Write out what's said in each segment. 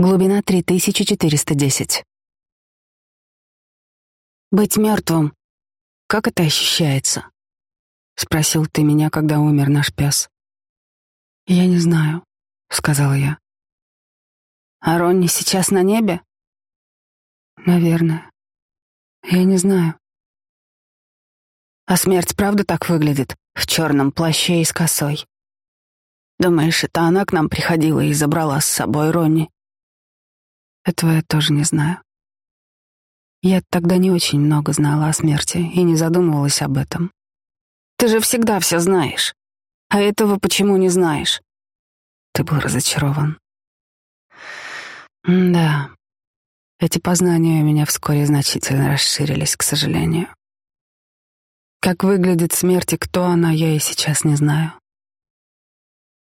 Глубина 3410. «Быть мертвым. Как это ощущается?» — спросил ты меня, когда умер наш пес. «Я не знаю», — сказала я. «А Ронни сейчас на небе?» «Наверное. Я не знаю». «А смерть правда так выглядит? В черном плаще и с косой?» «Думаешь, это она к нам приходила и забрала с собой Ронни?» Этого я тоже не знаю. Я тогда не очень много знала о смерти и не задумывалась об этом. Ты же всегда все знаешь. А этого почему не знаешь? Ты был разочарован. М да. Эти познания у меня вскоре значительно расширились, к сожалению. Как выглядит смерть и кто она, я и сейчас не знаю.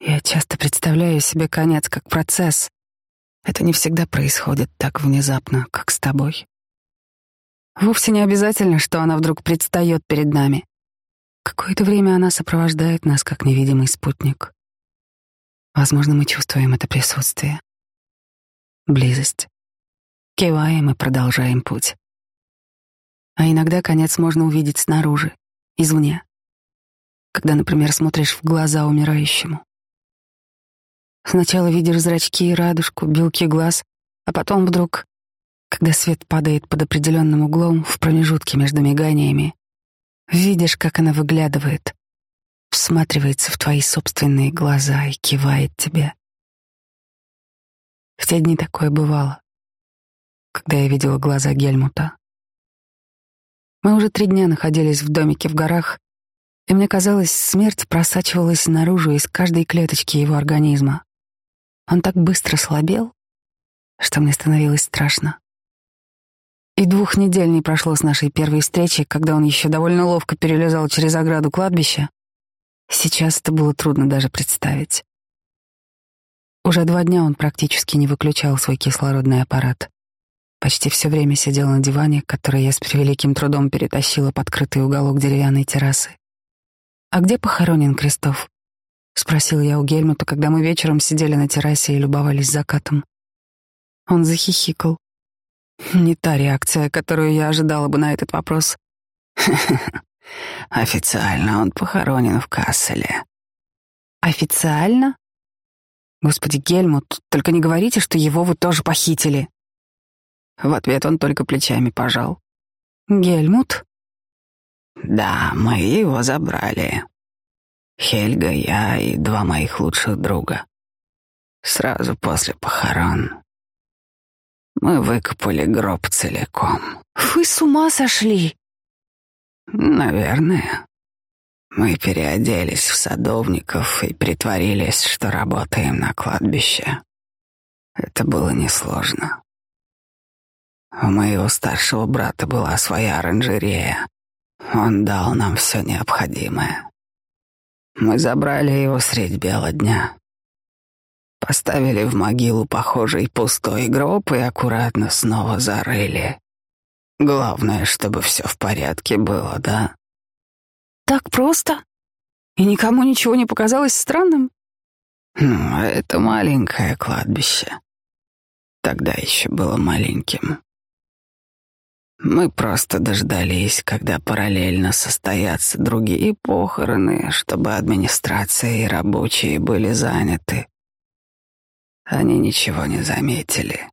Я часто представляю себе конец как процесс, это не всегда происходит так внезапно, как с тобой. Вовсе не обязательно, что она вдруг предстает перед нами. Какое-то время она сопровождает нас, как невидимый спутник. Возможно, мы чувствуем это присутствие. Близость. Киваем и продолжаем путь. А иногда конец можно увидеть снаружи, извне. Когда, например, смотришь в глаза умирающему. Сначала видишь зрачки и радужку, белки глаз, а потом вдруг, когда свет падает под определенным углом в промежутке между миганиями, видишь, как она выглядывает, всматривается в твои собственные глаза и кивает тебе. В те дни такое бывало, когда я видела глаза Гельмута. Мы уже три дня находились в домике в горах, и мне казалось, смерть просачивалась наружу из каждой клеточки его организма. Он так быстро слабел, что мне становилось страшно. И двух недель не прошло с нашей первой встречи, когда он еще довольно ловко перелезал через ограду кладбища. Сейчас это было трудно даже представить. Уже два дня он практически не выключал свой кислородный аппарат. Почти все время сидел на диване, который я с превеликим трудом перетащила под крытый уголок деревянной террасы. «А где похоронен Крестов?» — спросил я у Гельмута, когда мы вечером сидели на террасе и любовались закатом. Он захихикал. Не та реакция, которую я ожидала бы на этот вопрос. Официально он похоронен в Касселе. Официально? Господи, Гельмут, только не говорите, что его вы тоже похитили. В ответ он только плечами пожал. Гельмут? Да, мы его забрали. Хельга, я и два моих лучших друга. Сразу после похорон. Мы выкопали гроб целиком. Вы с ума сошли? Наверное. Мы переоделись в садовников и притворились, что работаем на кладбище. Это было несложно. У моего старшего брата была своя оранжерея. Он дал нам все необходимое. Мы забрали его средь бела дня. Поставили в могилу похожий пустой гроб и аккуратно снова зарыли. Главное, чтобы все в порядке было, да? Так просто? И никому ничего не показалось странным? Ну, это маленькое кладбище. Тогда еще было маленьким. Мы просто дождались, когда параллельно состоятся другие похороны, чтобы администрация и рабочие были заняты. Они ничего не заметили.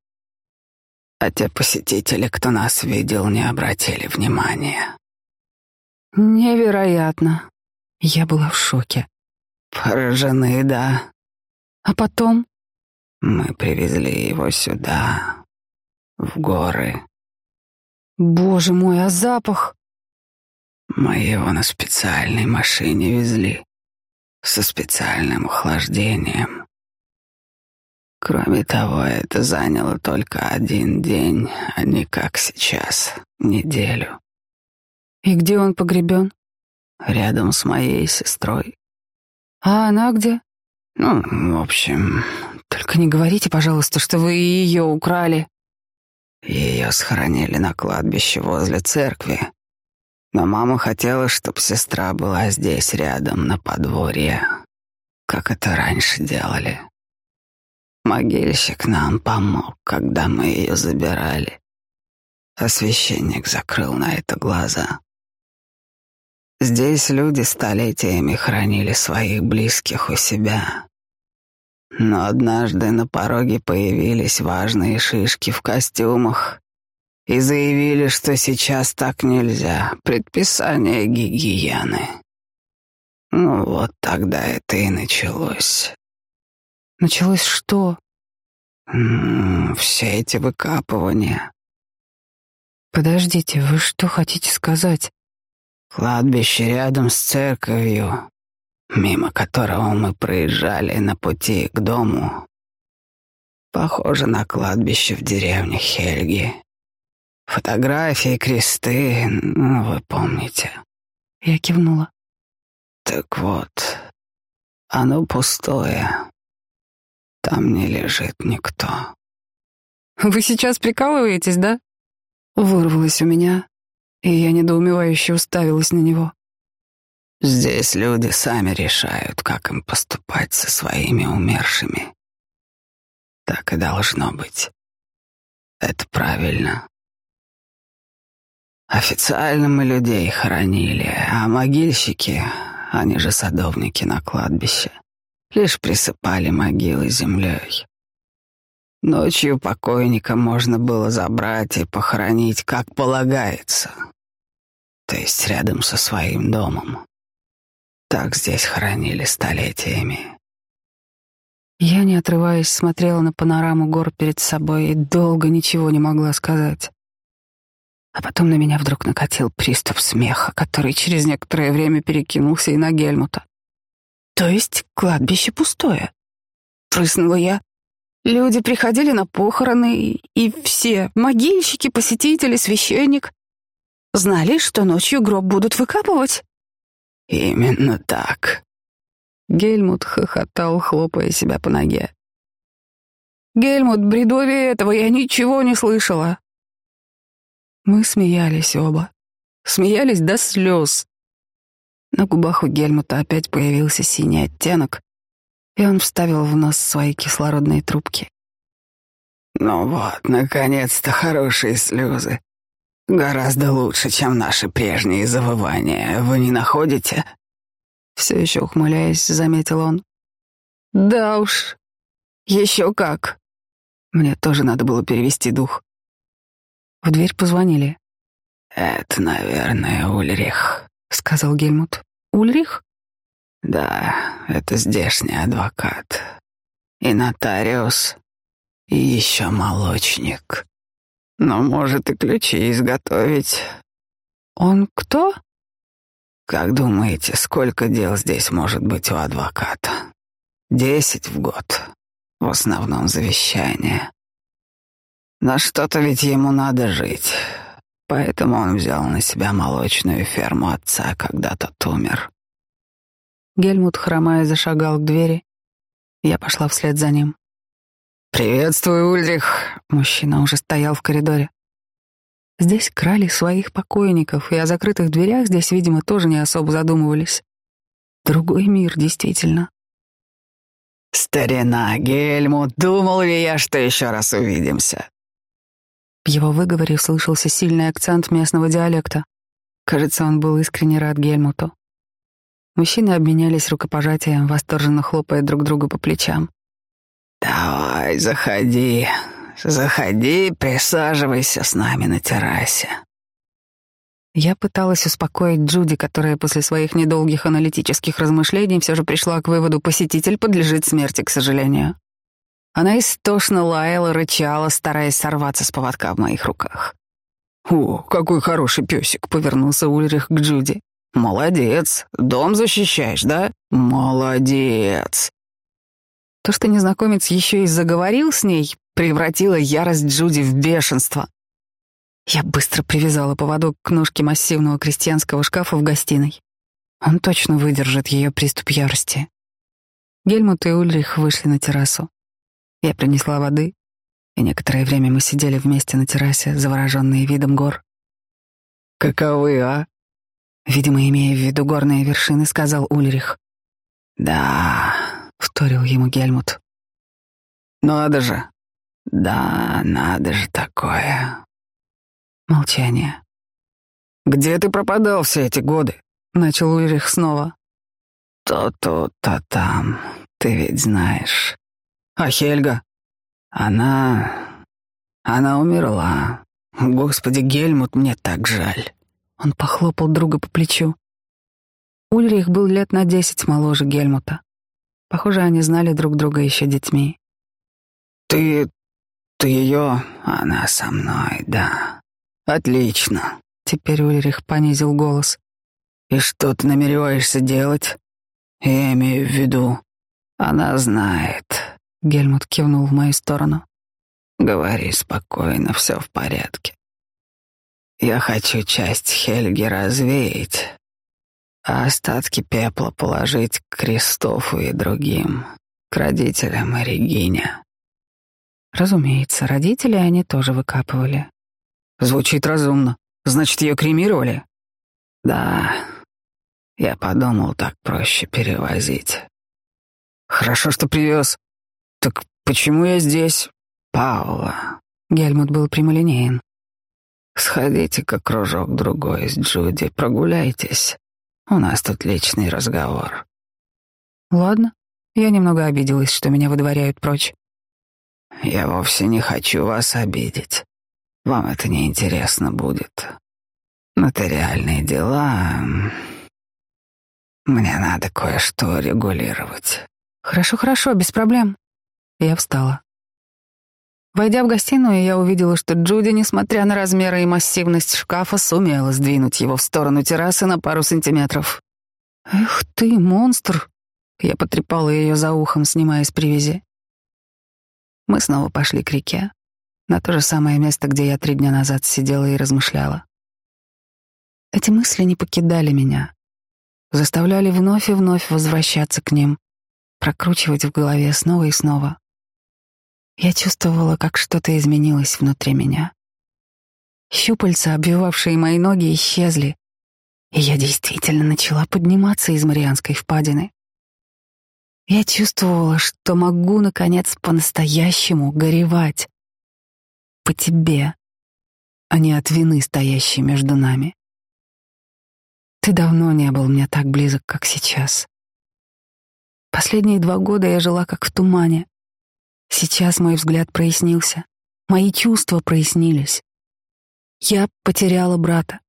А те посетители, кто нас видел, не обратили внимания. Невероятно. Я была в шоке. Поражены, да. А потом? Мы привезли его сюда, в горы. Боже мой, а запах? Мы его на специальной машине везли, со специальным охлаждением. Кроме того, это заняло только один день, а не как сейчас, неделю. И где он погребен? Рядом с моей сестрой. А она где? Ну, в общем... Только не говорите, пожалуйста, что вы ее украли. Ее схоронили на кладбище возле церкви. Но мама хотела, чтобы сестра была здесь рядом, на подворье, как это раньше делали. Могильщик нам помог, когда мы ее забирали, а священник закрыл на это глаза. Здесь люди столетиями хранили своих близких у себя. Но однажды на пороге появились важные шишки в костюмах и заявили, что сейчас так нельзя, предписание гигиены. Ну вот тогда это и началось. Началось что? Все эти выкапывания. Подождите, вы что хотите сказать? Кладбище рядом с церковью, мимо которого мы проезжали на пути к дому, похоже на кладбище в деревне Хельги. Фотографии, кресты, ну, вы помните. Я кивнула. Так вот, оно пустое. Там не лежит никто. Вы сейчас прикалываетесь, да? Вырвалось у меня, и я недоумевающе уставилась на него. Здесь люди сами решают, как им поступать со своими умершими. Так и должно быть. Это правильно. Официально мы людей хоронили, а могильщики, они же садовники на кладбище, лишь присыпали могилы землей. Ночью покойника можно было забрать и похоронить, как полагается, то есть рядом со своим домом. Так здесь хоронили столетиями. Я, не отрываясь, смотрела на панораму гор перед собой и долго ничего не могла сказать. А потом на меня вдруг накатил приступ смеха, который через некоторое время перекинулся и на Гельмута. То есть кладбище пустое. Прыснула я. Люди приходили на похороны, и, все, могильщики, посетители, священник, знали, что ночью гроб будут выкапывать. Именно так. Гельмут хохотал, хлопая себя по ноге. Гельмут, бредовее этого я ничего не слышала. Мы смеялись оба. Смеялись до слез. На губах у Гельмута опять появился синий оттенок, и он вставил в нос свои кислородные трубки. «Ну вот, наконец-то хорошие слезы. Гораздо лучше, чем наши прежние завывания. Вы не находите?» Все еще ухмыляясь, заметил он. «Да уж, еще как». Мне тоже надо было перевести дух. В дверь позвонили. «Это, наверное, Ульрих», — сказал Гельмут. «Ульрих?» «Да, это здешний адвокат. И нотариус, и еще молочник. Но может и ключи изготовить». «Он кто?» «Как думаете, сколько дел здесь может быть у адвоката?» «Десять в год. В основном завещание. Но что-то ведь ему надо жить. Поэтому он взял на себя молочную ферму отца, когда тот умер. Гельмут, хромая, зашагал к двери. Я пошла вслед за ним. «Приветствую, Ульрих!» Мужчина уже стоял в коридоре. Здесь крали своих покойников, и о закрытых дверях здесь, видимо, тоже не особо задумывались. Другой мир, действительно. «Старина Гельмут, думал ли я, что еще раз увидимся?» В его выговоре слышался сильный акцент местного диалекта. Кажется, он был искренне рад Гельмуту. Мужчины обменялись рукопожатием, восторженно хлопая друг друга по плечам. «Давай, заходи, заходи, присаживайся с нами на террасе». Я пыталась успокоить Джуди, которая после своих недолгих аналитических размышлений все же пришла к выводу, посетитель подлежит смерти, к сожалению. Она истошно лаяла, рычала, стараясь сорваться с поводка в моих руках. «О, какой хороший песик!» — повернулся Ульрих к Джуди. «Молодец! Дом защищаешь, да? Молодец!» То, что незнакомец еще и заговорил с ней, превратило ярость Джуди в бешенство. Я быстро привязала поводок к ножке массивного крестьянского шкафа в гостиной. Он точно выдержит ее приступ ярости. Гельмут и Ульрих вышли на террасу. Я принесла воды, и некоторое время мы сидели вместе на террасе, завороженные видом гор. «Каковы, а?» Видимо, имея в виду горные вершины, сказал Ульрих. «Да», — вторил ему Гельмут. Надо же. Да, надо же такое. Молчание. Где ты пропадал все эти годы? Начал Ульрих снова. То тут, то там. Ты ведь знаешь. А Хельга? Она... Она умерла. Господи, Гельмут, мне так жаль. Он похлопал друга по плечу. Ульрих был лет на десять моложе Гельмута. Похоже, они знали друг друга еще детьми. «Ты... ты ее...» «Она со мной, да. Отлично». Теперь Ульрих понизил голос. «И что ты намереваешься делать?» «Я имею в виду...» «Она знает...» Гельмут кивнул в мою сторону. «Говори спокойно, все в порядке. Я хочу часть Хельги развеять, а остатки пепла положить к Кристофу и другим, к родителям и Регине. Разумеется, родители они тоже выкапывали. Звучит разумно. Значит, ее кремировали? Да. Я подумал, так проще перевозить. Хорошо, что привез. Так почему я здесь? Паула. Гельмут был прямолинеен. Сходите-ка кружок другой с Джуди, прогуляйтесь. У нас тут личный разговор. Ладно. Я немного обиделась, что меня выдворяют прочь. Я вовсе не хочу вас обидеть. Вам это не интересно будет. Нотариальные дела... Мне надо кое-что регулировать. Хорошо, хорошо, без проблем. Я встала. Войдя в гостиную, я увидела, что Джуди, несмотря на размеры и массивность шкафа, сумела сдвинуть его в сторону террасы на пару сантиметров. «Эх ты, монстр!» Я потрепала ее за ухом, снимая с привязи. Мы снова пошли к реке, на то же самое место, где я три дня назад сидела и размышляла. Эти мысли не покидали меня, заставляли вновь и вновь возвращаться к ним, прокручивать в голове снова и снова. Я чувствовала, как что-то изменилось внутри меня. Щупальца, обвивавшие мои ноги, исчезли, и я действительно начала подниматься из Марианской впадины. Я чувствовала, что могу, наконец, по-настоящему горевать. По тебе, а не от вины, стоящей между нами. Ты давно не был мне так близок, как сейчас. Последние два года я жила как в тумане, Сейчас мой взгляд прояснился, мои чувства прояснились. Я потеряла брата.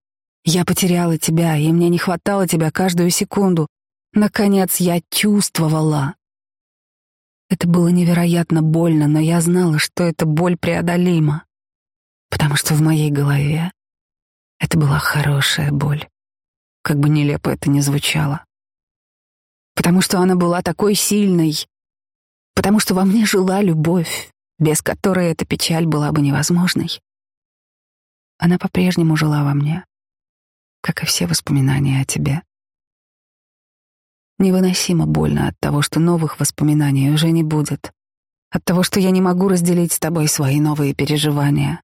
Я потеряла тебя, и мне не хватало тебя каждую секунду. Наконец я чувствовала. Это было невероятно больно, но я знала, что эта боль преодолима, потому что в моей голове это была хорошая боль, как бы нелепо это ни звучало. Потому что она была такой сильной, потому что во мне жила любовь, без которой эта печаль была бы невозможной. Она по-прежнему жила во мне, как и все воспоминания о тебе. Невыносимо больно от того, что новых воспоминаний уже не будет, от того, что я не могу разделить с тобой свои новые переживания.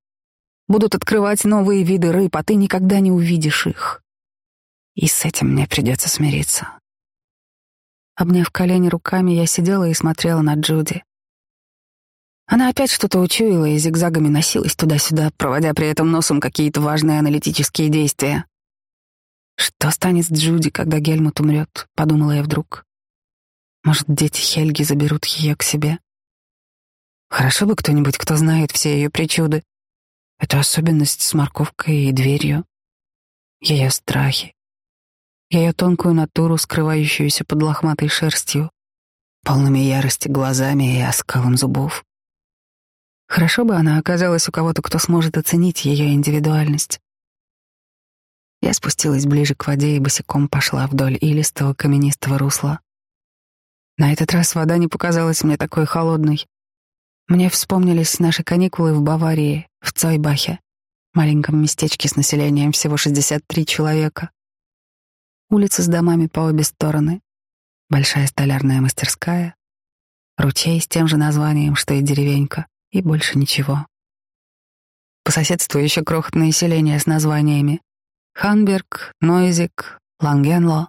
Будут открывать новые виды рыб, а ты никогда не увидишь их. И с этим мне придется смириться. Обняв колени руками, я сидела и смотрела на Джуди. Она опять что-то учуяла и зигзагами носилась туда-сюда, проводя при этом носом какие-то важные аналитические действия. «Что станет с Джуди, когда Гельмут умрет?» — подумала я вдруг. «Может, дети Хельги заберут ее к себе?» Хорошо бы кто-нибудь, кто знает все ее причуды. Эту особенность с морковкой и дверью. Ее страхи, ее тонкую натуру, скрывающуюся под лохматой шерстью, полными ярости глазами и оскалом зубов. Хорошо бы она оказалась у кого-то, кто сможет оценить ее индивидуальность. Я спустилась ближе к воде и босиком пошла вдоль илистого каменистого русла. На этот раз вода не показалась мне такой холодной. Мне вспомнились наши каникулы в Баварии, в Цойбахе, маленьком местечке с населением всего 63 человека. Улицы с домами по обе стороны, большая столярная мастерская, ручей с тем же названием, что и деревенька, и больше ничего. По соседству еще крохотные селения с названиями Ханберг, Нойзик, Лангенло.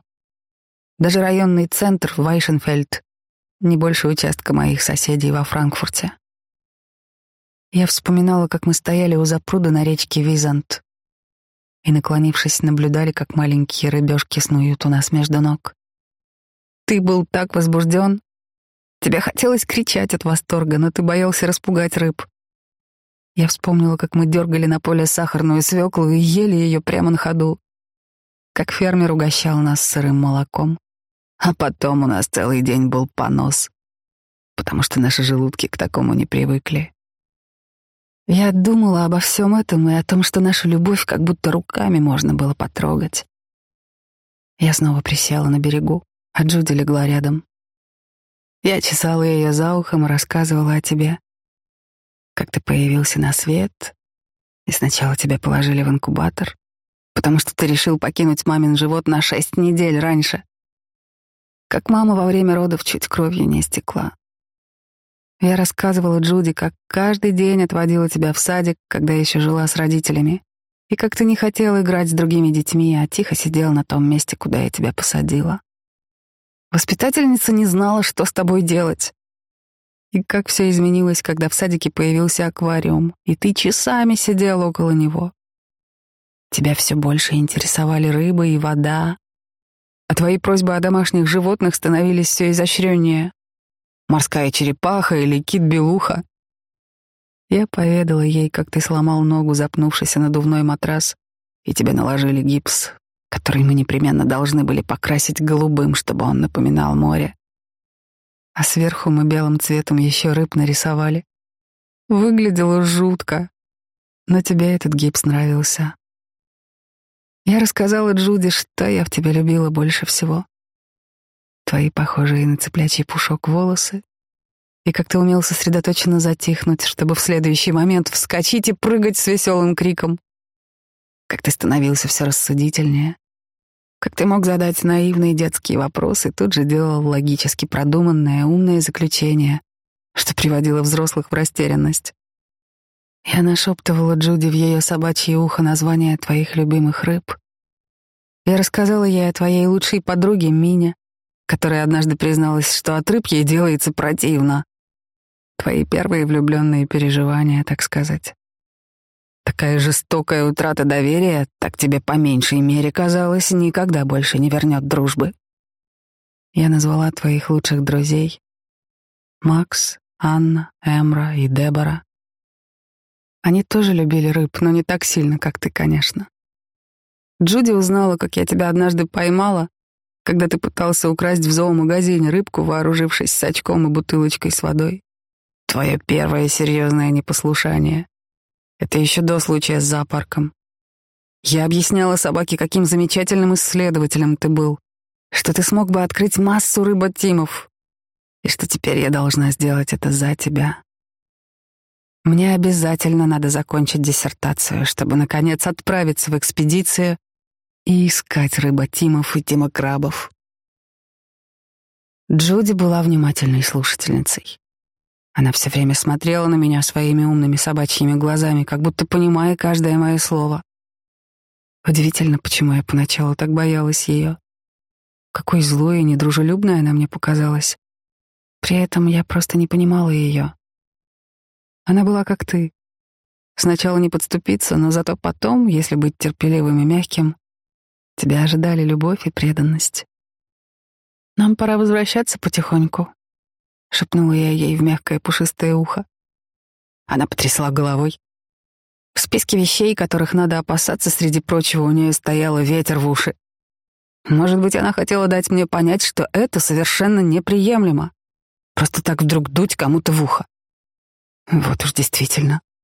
Даже районный центр Вайшенфельд, не больше участка моих соседей во Франкфурте. Я вспоминала, как мы стояли у запруда на речке Визант и, наклонившись, наблюдали, как маленькие рыбешки снуют у нас между ног. Ты был так возбужден. Тебе хотелось кричать от восторга, но ты боялся распугать рыб. Я вспомнила, как мы дергали на поле сахарную свеклу и ели ее прямо на ходу. Как фермер угощал нас сырым молоком. А потом у нас целый день был понос, потому что наши желудки к такому не привыкли. Я думала обо всем этом и о том, что нашу любовь как будто руками можно было потрогать. Я снова присела на берегу, а Джуди легла рядом. Я чесала ее за ухом и рассказывала о тебе. Как ты появился на свет, и сначала тебя положили в инкубатор, потому что ты решил покинуть мамин живот на шесть недель раньше. Как мама во время родов чуть кровью не истекла. Я рассказывала Джуди, как каждый день отводила тебя в садик, когда еще жила с родителями, и как ты не хотела играть с другими детьми, а тихо сидел на том месте, куда я тебя посадила. Воспитательница не знала, что с тобой делать. И как все изменилось, когда в садике появился аквариум, и ты часами сидел около него. Тебя все больше интересовали рыба и вода, а твои просьбы о домашних животных становились все изощреннее морская черепаха или кит-белуха. Я поведала ей, как ты сломал ногу, запнувшись на надувной матрас, и тебе наложили гипс, который мы непременно должны были покрасить голубым, чтобы он напоминал море. А сверху мы белым цветом еще рыб нарисовали. Выглядело жутко, но тебе этот гипс нравился. Я рассказала Джуди, что я в тебя любила больше всего твои похожие на цыплячий пушок волосы, и как ты умел сосредоточенно затихнуть, чтобы в следующий момент вскочить и прыгать с веселым криком. Как ты становился все рассудительнее, как ты мог задать наивные детские вопросы, тут же делал логически продуманное, умное заключение, что приводило взрослых в растерянность. Я нашептывала Джуди в ее собачье ухо название твоих любимых рыб. Я рассказала ей о твоей лучшей подруге Мине, которая однажды призналась, что от рыб ей делается противно. Твои первые влюбленные переживания, так сказать. Такая жестокая утрата доверия, так тебе по меньшей мере казалось, никогда больше не вернет дружбы. Я назвала твоих лучших друзей. Макс, Анна, Эмра и Дебора. Они тоже любили рыб, но не так сильно, как ты, конечно. Джуди узнала, как я тебя однажды поймала когда ты пытался украсть в зоомагазине рыбку, вооружившись сачком и бутылочкой с водой. Твое первое серьезное непослушание. Это еще до случая с зоопарком. Я объясняла собаке, каким замечательным исследователем ты был, что ты смог бы открыть массу рыботимов, и что теперь я должна сделать это за тебя. Мне обязательно надо закончить диссертацию, чтобы, наконец, отправиться в экспедицию и искать рыботимов и тимокрабов. Джуди была внимательной слушательницей. Она все время смотрела на меня своими умными собачьими глазами, как будто понимая каждое мое слово. Удивительно, почему я поначалу так боялась ее. Какой злой и недружелюбной она мне показалась. При этом я просто не понимала ее. Она была как ты. Сначала не подступиться, но зато потом, если быть терпеливым и мягким, Тебя ожидали любовь и преданность. Нам пора возвращаться потихоньку, шепнула я ей в мягкое пушистое ухо. Она потрясла головой. В списке вещей, которых надо опасаться, среди прочего, у нее стояло ветер в уши. Может быть, она хотела дать мне понять, что это совершенно неприемлемо. Просто так вдруг дуть кому-то в ухо. Вот уж действительно.